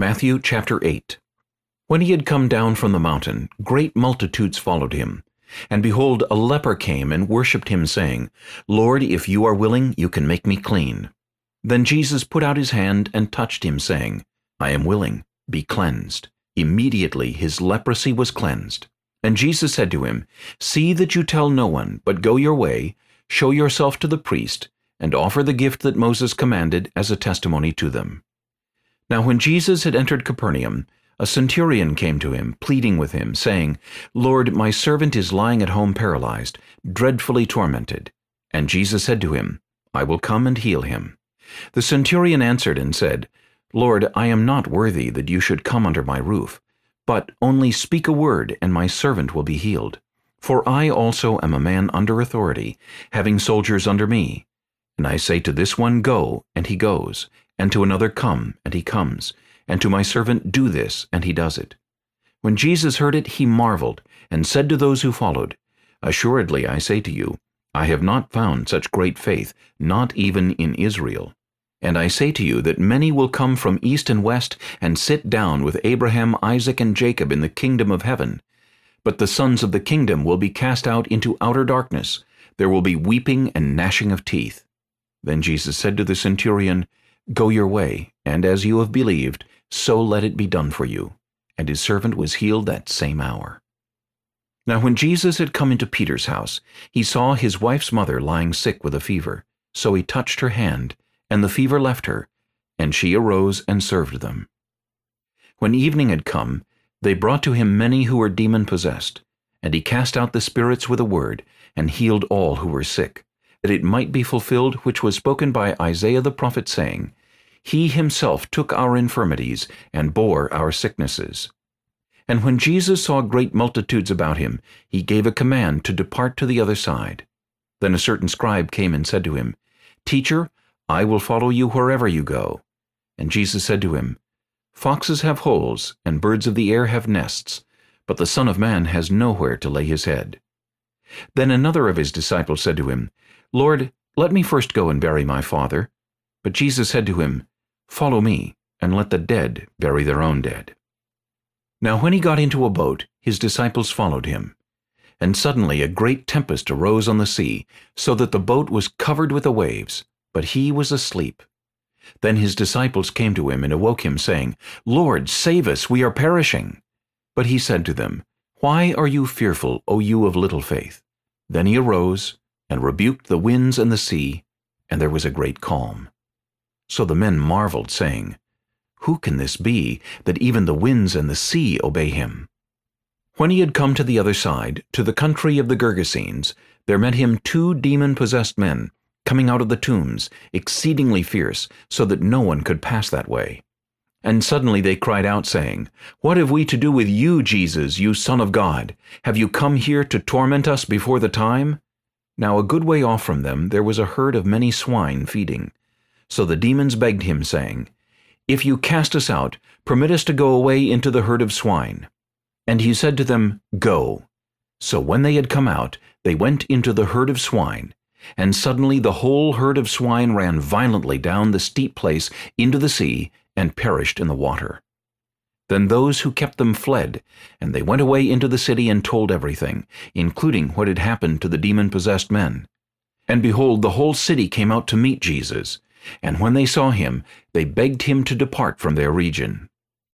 Matthew chapter 8 When he had come down from the mountain, great multitudes followed him. And behold, a leper came and worshipped him, saying, Lord, if you are willing, you can make me clean. Then Jesus put out his hand and touched him, saying, I am willing, be cleansed. Immediately his leprosy was cleansed. And Jesus said to him, See that you tell no one, but go your way, show yourself to the priest, and offer the gift that Moses commanded as a testimony to them. Now when Jesus had entered Capernaum, a centurion came to him, pleading with him, saying, Lord, my servant is lying at home paralyzed, dreadfully tormented. And Jesus said to him, I will come and heal him. The centurion answered and said, Lord, I am not worthy that you should come under my roof, but only speak a word, and my servant will be healed. For I also am a man under authority, having soldiers under me. And I say to this one, Go, and he goes, and to another, Come, and he comes, and to my servant, Do this, and he does it. When Jesus heard it, he marveled, and said to those who followed, Assuredly I say to you, I have not found such great faith, not even in Israel. And I say to you that many will come from east and west, and sit down with Abraham, Isaac, and Jacob in the kingdom of heaven. But the sons of the kingdom will be cast out into outer darkness. There will be weeping and gnashing of teeth. Then Jesus said to the centurion, Go your way, and as you have believed, so let it be done for you. And his servant was healed that same hour. Now when Jesus had come into Peter's house, he saw his wife's mother lying sick with a fever. So he touched her hand, and the fever left her, and she arose and served them. When evening had come, they brought to him many who were demon-possessed, and he cast out the spirits with a word, and healed all who were sick, that it might be fulfilled which was spoken by Isaiah the prophet, saying, he himself took our infirmities and bore our sicknesses. And when Jesus saw great multitudes about him, he gave a command to depart to the other side. Then a certain scribe came and said to him, Teacher, I will follow you wherever you go. And Jesus said to him, Foxes have holes, and birds of the air have nests, but the Son of Man has nowhere to lay his head. Then another of his disciples said to him, Lord, let me first go and bury my father. But Jesus said to him, Follow me, and let the dead bury their own dead. Now when he got into a boat, his disciples followed him. And suddenly a great tempest arose on the sea, so that the boat was covered with the waves, but he was asleep. Then his disciples came to him and awoke him, saying, Lord, save us, we are perishing. But he said to them, Why are you fearful, O you of little faith? Then he arose, and rebuked the winds and the sea, and there was a great calm. So the men marveled, saying, Who can this be, that even the winds and the sea obey him? When he had come to the other side, to the country of the Gergesenes, there met him two demon-possessed men, coming out of the tombs, exceedingly fierce, so that no one could pass that way. And suddenly they cried out, saying, What have we to do with you, Jesus, you Son of God? Have you come here to torment us before the time? Now a good way off from them there was a herd of many swine feeding. So the demons begged him, saying, If you cast us out, permit us to go away into the herd of swine. And he said to them, Go. So when they had come out, they went into the herd of swine. And suddenly the whole herd of swine ran violently down the steep place into the sea, and perished in the water. Then those who kept them fled, and they went away into the city and told everything, including what had happened to the demon-possessed men. And behold, the whole city came out to meet Jesus, and when they saw him, they begged him to depart from their region.